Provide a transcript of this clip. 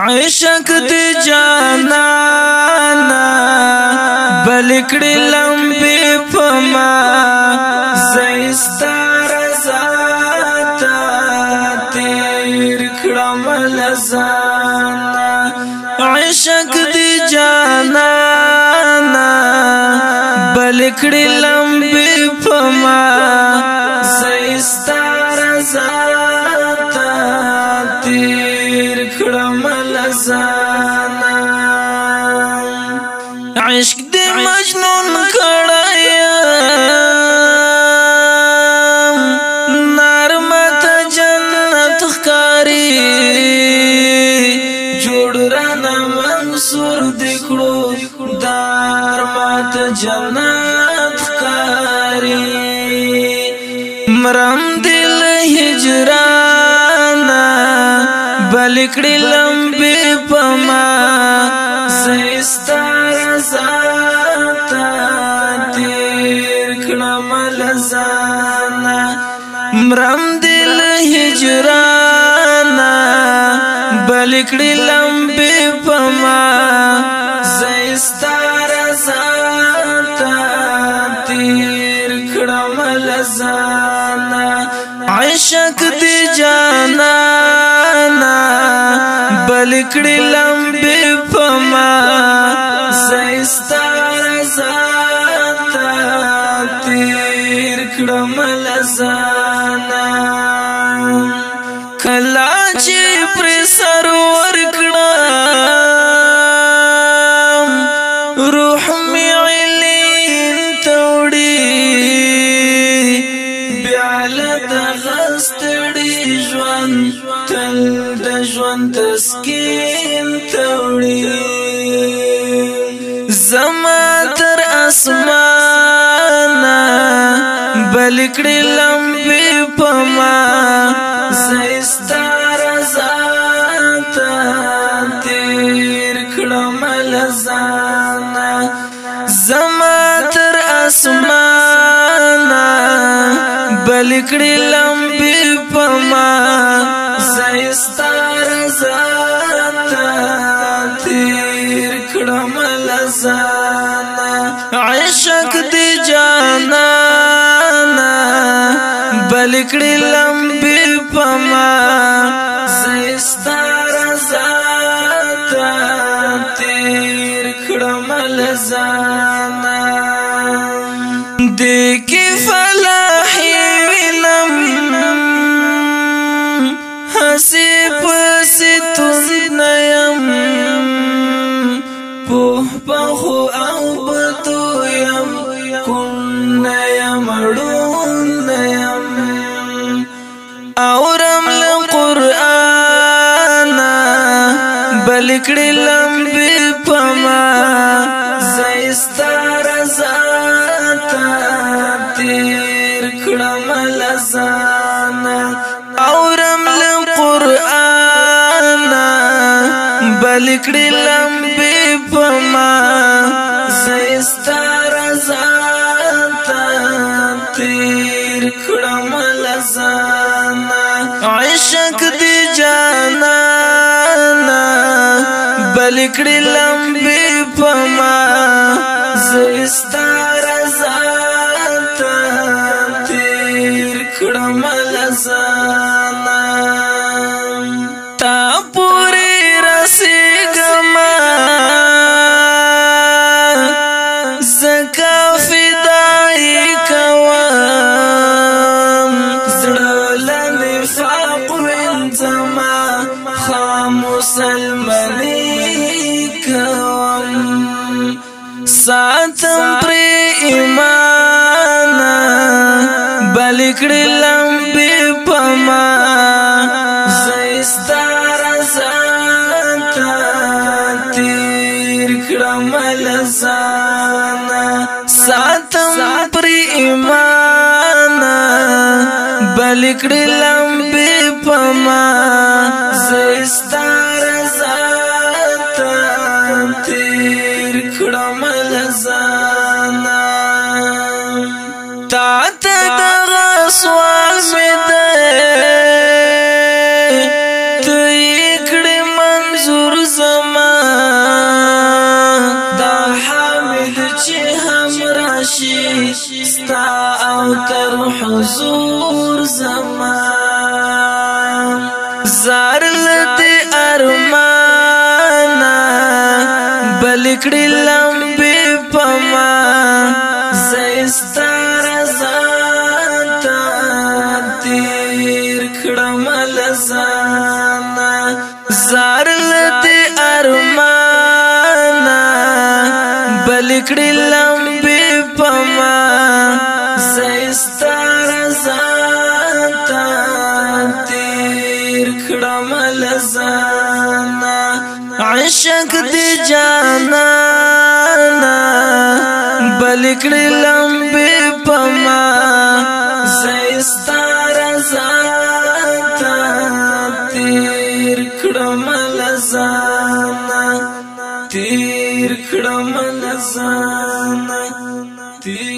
عشق دی جانانا بلکڑی لمبی پما زیستا رزاتا تیر کڑم لزانا عشق دی جانانا بلکڑی لمبی پما زیستا رزاتا زانا عشق دې مجنون کړای نرمت جنت ښکاری جوړ رانه منصور دې کړو دار مات جنت ښکاری مرم دل هجران بلکړي لمبي پما سستار زاتا تیر کړم لزانا مرم دل هجرانا بلکړي لمبي پما سستار زاتا تیر کړم لزانا عشق دی جانا لکړې لمبې پما زېستار زات تیر کړم ژوند تل د ژوند تسکین توړي زما تر اسمانه بلکړې لمبې پما زستار ذات تیر کړم لزانا زما تر اسمانه لکړې لمبې پما زایستار زات تیر کړم لزانا عشق دې جانا بلکړې لمبې پما زایستار زات تیر کړم لزانا مړون نیم اورم له قران بلکړې لمبې پما زيستار زاتا تیر کړم لزان اورم له قران بلکړې لمبې پما زيستار بل کړي لمبي پما زستار ذات تیر کړم لزانا تا پوری رسګما زکه ساتم پر ایمان بلکړې لمبې پما زستار زانتا تیر کړم لزانا ساتم پر ایمان بلکړې لمبې پما زستار زانتا تا ته دغه سوال مې ده ته یې کړې منظور زما دا حامد چې هم راشي ستا او تر حضور زما زار لدې ارمانا بلکړې لمبې پما زېستا کړم لزانا زار لته ارمان بل کړی لمبې پما زستار زانتا تیر کړم لزانا عشق دی جانا بل کړی لمبې پما زستار زانتا تا تیر کړم لزانا تیر کړم لزانا تیر